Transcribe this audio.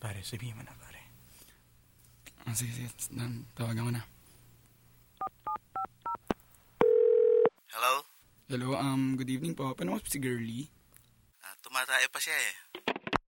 Pare, sabihin mo na, pare. Ah, sige, sige. Dan, tawagan ko na. Hello? Hello, um, good evening po. Paano mo si Girlie? Ah, tumatayo pa siya eh.